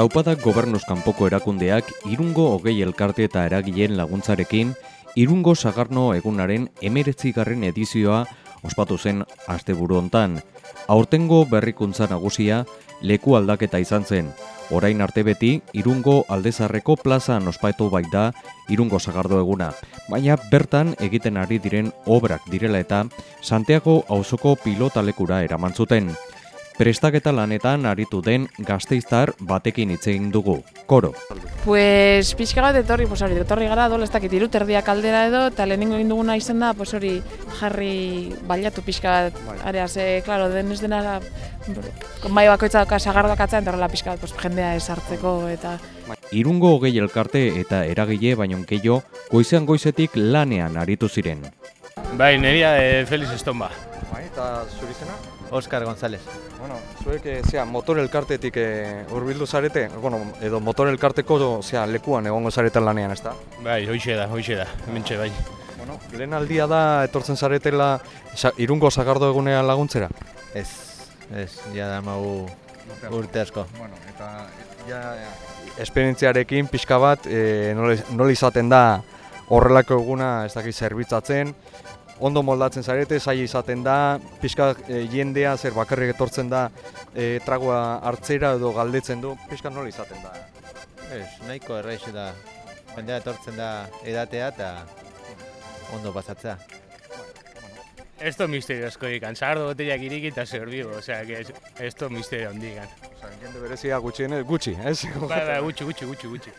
Taupadak gobernuz kanpoko erakundeak irungo hogei elkarte eta eragileen laguntzarekin irungo sagarno egunaren emeretzigarren edizioa ospatu zen asteburu hontan. Aurtengo berrikuntza nagusia leku aldaketa izan zen. Orain arte beti, irungo aldezarreko plazan ospatu baita irungo sagardo eguna. Baina bertan egiten ari diren obrak direla eta Santiago auzoko pilotalekura eraman zuten. Prestaketa lanetan aritu den gazteiztar batekin hitz egin dugu. Koro. Pues pixka bat etorri, pues hori, etorri gara dola ez dakit irut erdiak aldera edo, eta lehenengo egin duguna izen da, pues hori jarri baliatu pixka bat, area, ze, klaro, den ez dena, bai bakoitza doka sagardoak atzea, eta horrela pixka bat, pues, jendea esartzeko, eta... Irungo hogei elkarte eta eragile baino keio, goizean goizetik lanean aritu ziren. Bai, neria e, Felix Estomba. Bai, eta zuri zena? Oscar González. Bueno, zuek, e, zea, motor elkartetik e, urbildu zarete, bueno, edo motor elkarteko zea, lekuan egongo zarete lanean, ezta? Bai, hoixe da, hoixe da, mentxe bai. Bueno, lehen aldia da etortzen zaretela sa, irungo sagardo egunean laguntzera? Ez, ez, ja da magu urte asko. Bueno, eta ja, esperientziarekin pixka bat, e, nola, nola izaten da horrelako eguna ez dakit zerbitzatzen, ondo moldatzen zarete, zaila izaten da, pixka e, jendea zer bakarrik etortzen da e, tragoa hartzera edo galdetzen du, pixka nola izaten da. Ez, nahiko erraiz da, jendea etortzen da edatea eta ondo pasatzea. Esto misterio asko ikan, sardo botellak iriki eta zer bigo, osea, que es, esto misterio handi ikan. Osa, jende berezia gutxien, gutxi, ez? Bai, bai, gutxi, gutxi, gutxi, gutxi.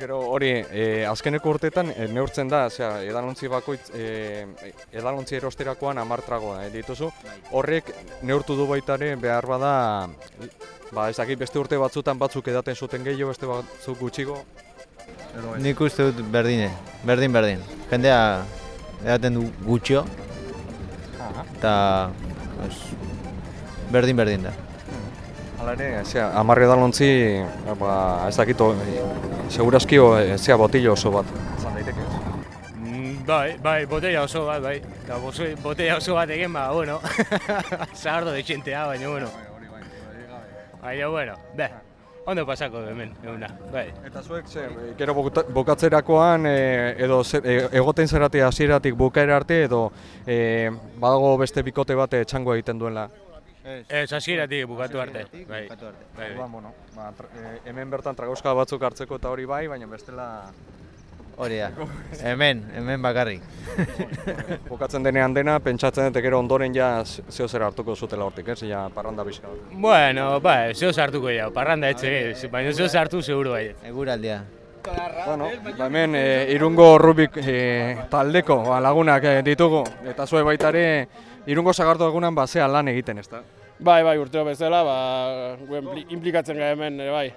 Gero hori, e, azkeneko urteetan e, neurtzen da, osea, edalontzi bakoitz, e, edalontzi erosterakoan hamar tragoa e, dituzu. Horrek neurtu du baita ere behar bada, ba, ez dakit beste urte batzutan batzuk edaten zuten gehiago, beste batzuk gutxigo. Nik uste dut berdine, berdin berdin. Jendea edaten du gutxio eta pues, berdin berdin da. Hala ere, zera, hamar edalontzi, ba, ez dakit, o, e, segurazki o, e, zera botillo oso bat. Zan daiteke. Mm, Bai, bai, botella oso bat, bai. Eta botella oso bat egin, ba, bueno. Sardo de txentea, baina, bueno. Baina, bueno, be. Ondo pasako hemen, eguna, bai. Eta zuek, ze, gero bukata- bukatzerakoan, e, edo ze, e, egoten zerate hasieratik bukaera arte, edo e, badago beste bikote bat txango egiten duela. Ez, hasieratik bukatu arte, bai. Bukatu arte. Bai, bai. Orduan, bueno, ba, hemen bertan tragoska batzuk hartzeko eta hori bai, baina bestela Hori da, hemen, hemen bakarrik. bukatzen denean dena, pentsatzen dut gero ondoren ja ze- zeo zer hartuko zutela hortik, ez? Ja, parranda bizka. Bueno, bai, zeo sartuko jau, parranda etxe, ez, baina zeo sartu seguru bai. Eguraldia. Bueno, ba hemen e, irungo rubik e, taldeko ba, lagunak e, ditugu, eta zue baita ere irungo sagardo egunan ba, lan egiten, ezta? Bai, bai, urteo bezala, ba, gu impli- implikatzen gara hemen ere bai.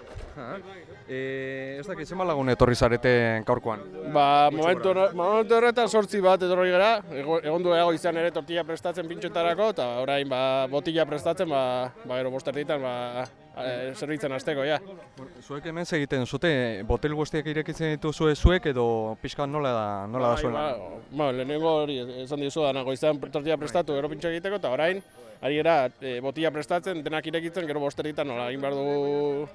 E, ez dakit, zema lagun etorri zarete gaurkoan? Ba, momentu, momentu horretan sortzi bat etorri gara, ego, egon du ego izan ere tortilla prestatzen pintxotarako, eta orain ba, botila prestatzen, ba, ba gero bosterditan, ba, e, zerbitzen hasteko, ja. Zuek hemen egiten zute, botel guztiak irekitzen dituzue zuek edo pixka nola da, nola da Bai, zuen? ba, ba, lehenengo hori esan dizu da, nago izan tortilla prestatu, gero pintxo egiteko, eta orain, ari gara e, botila prestatzen, denak irekitzen, gero bosterditan, nola, egin behar dugu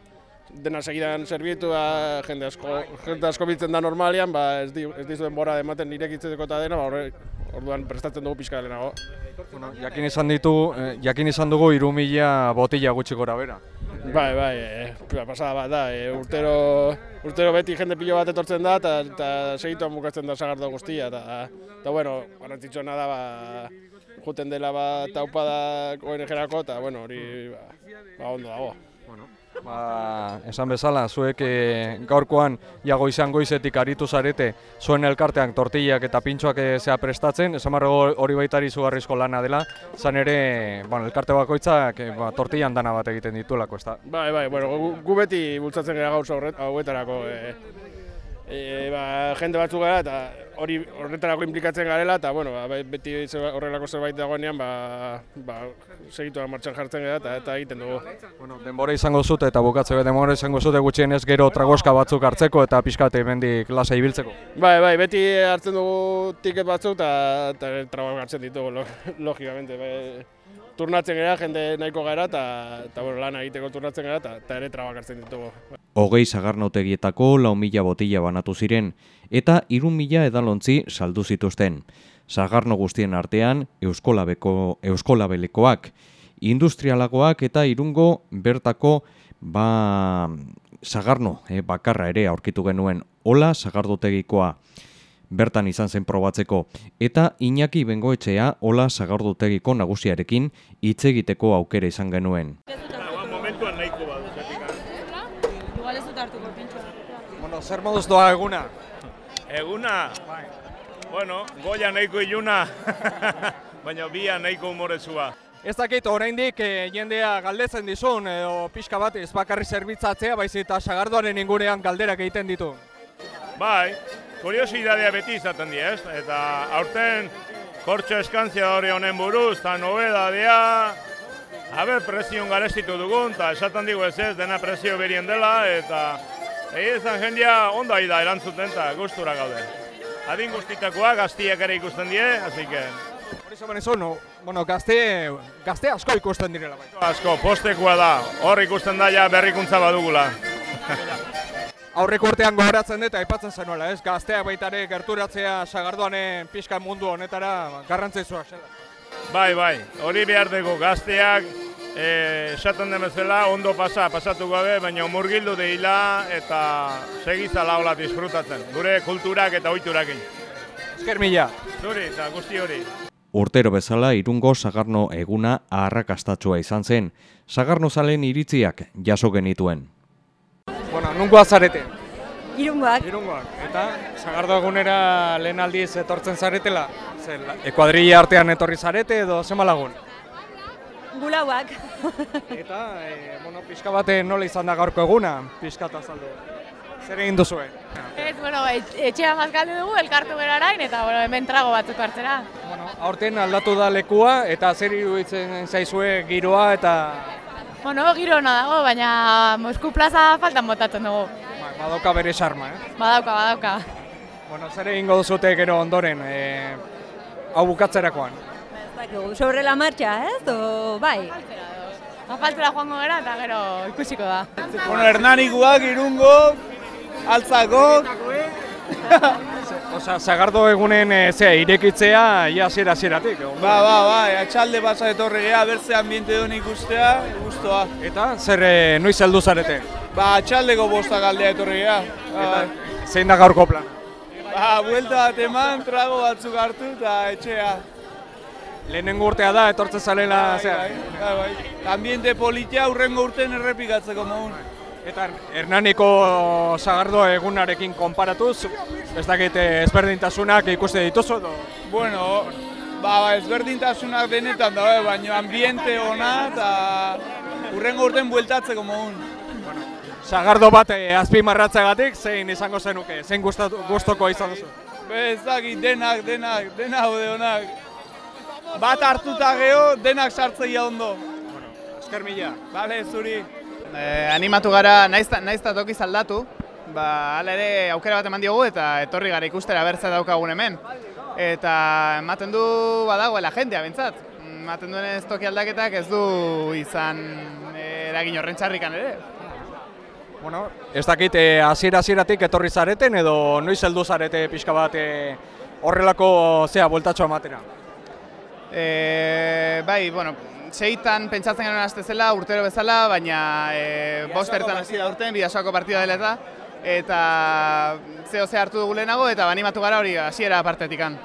dena segidan servietu, ba, jende asko, jende asko biltzen da normalian, ba, ez, di, ez dizu denbora ematen irekitzeko eta dena, ba, horre, orduan prestatzen dugu pixka lehenago. Bueno, jakin izan ditu, eh, jakin izan dugu hiru mila botila gutxi gora bera. Bai, bai, e, pasada bat da, e, urtero, urtero beti jende pilo bat etortzen da, eta, segituan bukatzen da sagardo guztia, eta, eta bueno, garrantzitsuena da, ba, juten dela bat taupadak ONG-erako, eta, bueno, hori, ba, ba ondo dago. Ba, esan bezala, zuek e, gaurkoan jago izan goizetik aritu zarete zuen elkartean tortillak eta pintxoak e, zea prestatzen, esan barro hori baitari izugarrizko lana dela, zan ere, bueno, elkarte bakoitzak e, ba, tortillan dana bat egiten dituelako, ez? Bai, bai, bueno, gu, gu beti bultzatzen gara gauza horret, hauetarako, e, e, ba, jende batzuk gara eta hori horretarako implikatzen garela eta bueno, ba, be- beti horrelako zerbait dagoenean ba, ba, segitu martxan jartzen gara eta, eta egiten dugu. Bueno, denbora izango zute eta bukatzeko denbora izango zute gutxienez gero tragoska batzuk hartzeko eta pixkat hemendik lasa ibiltzeko. Bai, bai, beti hartzen dugu tiket batzuk eta, eta trabak hartzen ditugu, lo, logikamente. Bai, turnatzen gara, jende nahiko gara eta, bueno, lan egiteko turnatzen gara eta, ere trabak hartzen ditugu. Hogei sagarnotegietako lau mila botila banatu ziren, eta irun mila edalontzi saldu zituzten. Sagarno guztien artean, euskolabeko, euskolabelekoak, industrialagoak eta irungo bertako ba, sagarno eh, bakarra ere aurkitu genuen hola sagardotegikoa bertan izan zen probatzeko eta Iñaki Bengoetxea hola sagardotegiko nagusiarekin hitz egiteko aukera izan genuen. Igual ez dut hartuko pintxo. Bueno, zer moduz doa eguna? Eguna? Bueno, goia nahiko iluna, baina bia nahiko humorezua. Ez dakit oraindik eh, jendea galdetzen dizun edo pixka bat ez bakarri zerbitzatzea baizik eta sagardoaren ingurean galderak egiten ditu. Bai, kuriosidadea beti izaten di, ez? Eta aurten kortxo eskantzia hori honen buruz, eta nobedadea, Habe, presion garestitu dugun, eta esaten digu ez ez, dena presio berien dela, eta egi ezan jendea ondo ari da erantzuten, eta gustura gaude. Adin guztitakoa, gaztiak ere ikusten die, hasi que... Hori zaman ezo, no, bueno, gazte, gazte asko ikusten direla bai. Asko, postekoa da, hor ikusten da ja berrikuntza badugula. Aurreko urtean gogoratzen dut, aipatzen zenuela, ez? Gazteak baitare gerturatzea sagardoanen pixka mundu honetara garrantzitsua zela. Bai, bai, hori behar dugu gazteak, eh, esaten den bezala, ondo pasa, pasatu gabe, baina murgildu deila eta segizala hola disfrutatzen, gure kulturak eta oiturakin. Esker mila. Zuri eta guzti hori. Urtero bezala irungo sagarno eguna arrakastatsua izan zen, sagarno zalen iritziak jaso genituen. Bueno, nungoa zarete? Irungoak, Irungoak. Eta sagardo egunera lehen aldiz etortzen zaretela? Zer, ekuadrilla artean etorri zarete edo zema lagun? gulauak. Eta, e, bueno, pixka bate nola izan da gaurko eguna, pixka eta azaldu. Zer egin duzue? Ez, bueno, et- etxea mazkaldu dugu, elkartu bera orain, eta bueno, hemen trago batzuk hartzera. Bueno, aurten aldatu da lekua eta zer iruditzen zaizue giroa eta Bueno, giro ona dago, baina Mosku plaza faltan botatzen dugu. ba, badauka bere sarma, eh? Badauka, badauka. Bueno, zer egingo duzute gero ondoren, e, hau bukatzerakoan? Sobre la marcha, ez? O, bai. Afaltzera joango gara eta gero ikusiko da. Bueno, Hernanikoak, Irungo, Altzako, Osa, zagardo egunen e, zea, irekitzea ia hasiera hasieratik. ba, ba, ba, atxalde pasa etorri geha, bertze ambiente duen ikustea, gustoa. Eta zer e, noiz heldu zarete? Ba, atxaldeko bosta galdea etorri geha. Ba, Eta zein da gaurko plan? ba, buelta bat eman, trago batzuk hartu eta etxea. Lehenengo urtea da, etortzen zalela, Bai, zea. bai, bai, bai. Ambiente politia urrengo urten errepikatzeko mogun. Eta Hernaniko zagardo egunarekin konparatuz, ez dakit eh, ezberdintasunak ikuste dituzu edo? Bueno, ba, ba, ezberdintasunak denetan daude, baina ambiente ona eta urrengo urten bueltatzeko mogun. Zagardo bat eh, azpimarratzeagatik zein izango zenuke, zein gustatu, gustoko izan duzu? Be, ez dakit, denak, denak, denak haude onak. Bat hartuta geho, denak sartzeia ondo. Esker mila. Bale, zuri. Eh, animatu gara, naiz ta- naiz ta tokiz aldatu, ba, hala ere aukera bat eman diogu eta etorri gara ikustera bertza daukagun hemen. Eta ematen du badagoela jendea bentsat. Ematen duen ez toki aldaketak ez du izan eragin horren txarrikan ere. Bueno, ez dakit eh, hasiera hasieratik etorri zareten edo noiz heldu zarete pixka bat eh, horrelako zea bueltatxo ematera. E, bai, bueno, seitan pentsatzen genuen aste zela, urtero bezala, baina e, bost ertan hasi da urten, bidasoako partida dela eta eta zeo ze hartu dugu lehenago eta animatu gara hori hasiera partetikan.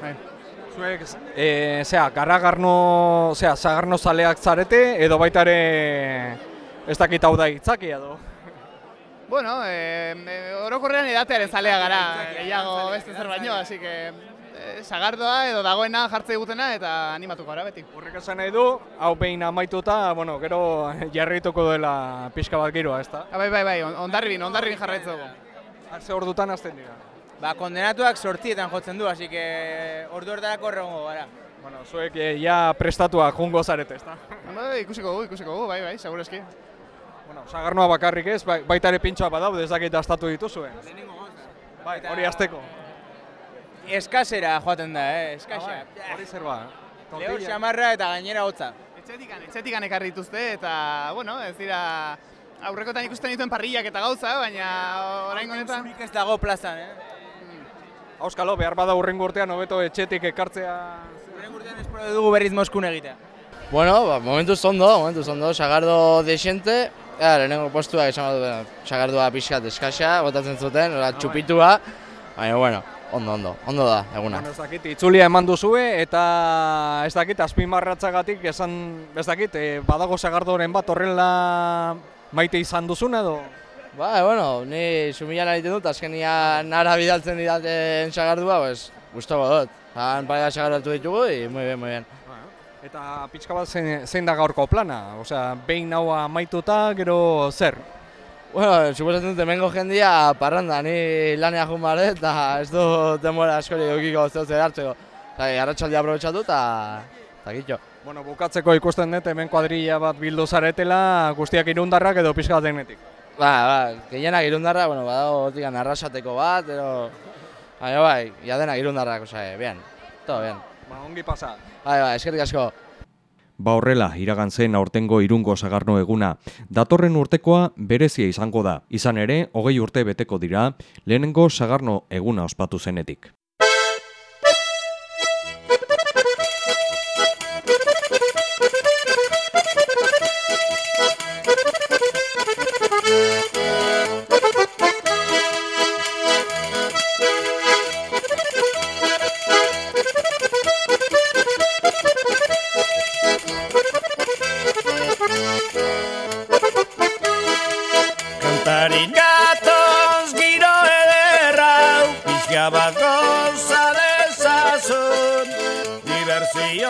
Bai. Zuek, e, zea, garagarno, zea, zagarno zaleak zarete edo baita ere ez dakit hau da itzaki edo? Bueno, e, e, orokorrean edatearen zalea gara, gehiago beste zer baino, así que sagardoa edo dagoena jartze digutena eta animatuko gara beti. Horrek esan nahi du, hau behin amaituta, bueno, gero jarrituko duela pixka bat giroa, ezta? Ah, bai, bai, bai, on- ondarribin, ondarribin jarraitzen dugu. Ze ordutan hasten dira? Ba, kondenatuak sortietan jotzen du, así que ordu hortarako horregongo gara. Bueno, zuek eh, ja prestatuak jungo zarete, ezta? Bai, ikusiko gu, ikusiko gu, bai, bai, segureski. Bueno, sagarnoa bakarrik ez, bai- baita ere pintxoa badaude, ez dakit astatu dituzuen. Bai, hori azteko. Eskasera joaten da, eh, eskasa. Hori zer ba, Lehor xamarra eta gainera hotza. Etxetikan, etxetikan ekarri dituzte eta, bueno, ez dira aurrekotan ikusten dituen parrillak eta gauza, baina orain honetan... Zurik ez dago plazan, eh? Auskalo, behar bada urrengo urtean hobeto etxetik ekartzea... Urrengo urtean espero dugu berriz Moskun egitea. Bueno, ba, momentuz ondo, momentuz ondo, sagardo desente, ja, lehenengo postuak esan bat, sagardua pixkat eskasa, botatzen zuten, ora, txupitua, baina, bueno, ondo, ondo, ondo da, eguna. Bueno, ez dakit, itzulia eman duzue eta ez dakit, azpimarratzagatik esan, ez dakit, eh, badago sagardoren bat horrela maite izan duzun edo? Ba, bueno, ni sumilan egiten dut, azkenia nara bidaltzen didaten sagardua, pues, gustoko dut. Han paia sagardatu ditugu, y muy bien, muy bien. Eta pixka bat zein, zein da gaurko plana? Osea, behin hau amaituta, gero zer? Bueno, suposatzen dut hemengo jendia parranda, ni lanea jun bare, eta ez du demora askori eukiko zeu zer hartzeko. Eta arratsaldia aprobetxatu eta eta kitxo. Bueno, bukatzeko ikusten dut hemen kuadrilla bat bildu zaretela, guztiak irundarrak edo pixka bat denetik. Ba, ba, gehienak irundarra, bueno, badago hortikan arrasateko bat, ero... Baina bai, ja denak irundarrak, osea, bien, todo bien. Ba, ongi pasa. Bai, bai, eskerrik asko. Ba horrela, iragan zen aurtengo irungo sagarno eguna. Datorren urtekoa berezia izango da. Izan ere, hogei urte beteko dira, lehenengo sagarno eguna ospatu zenetik.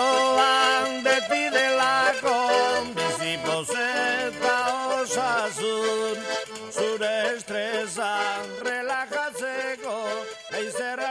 Diversioan beti delako Bizi pozeta osasun. Zure estresan relajatzeko Eizer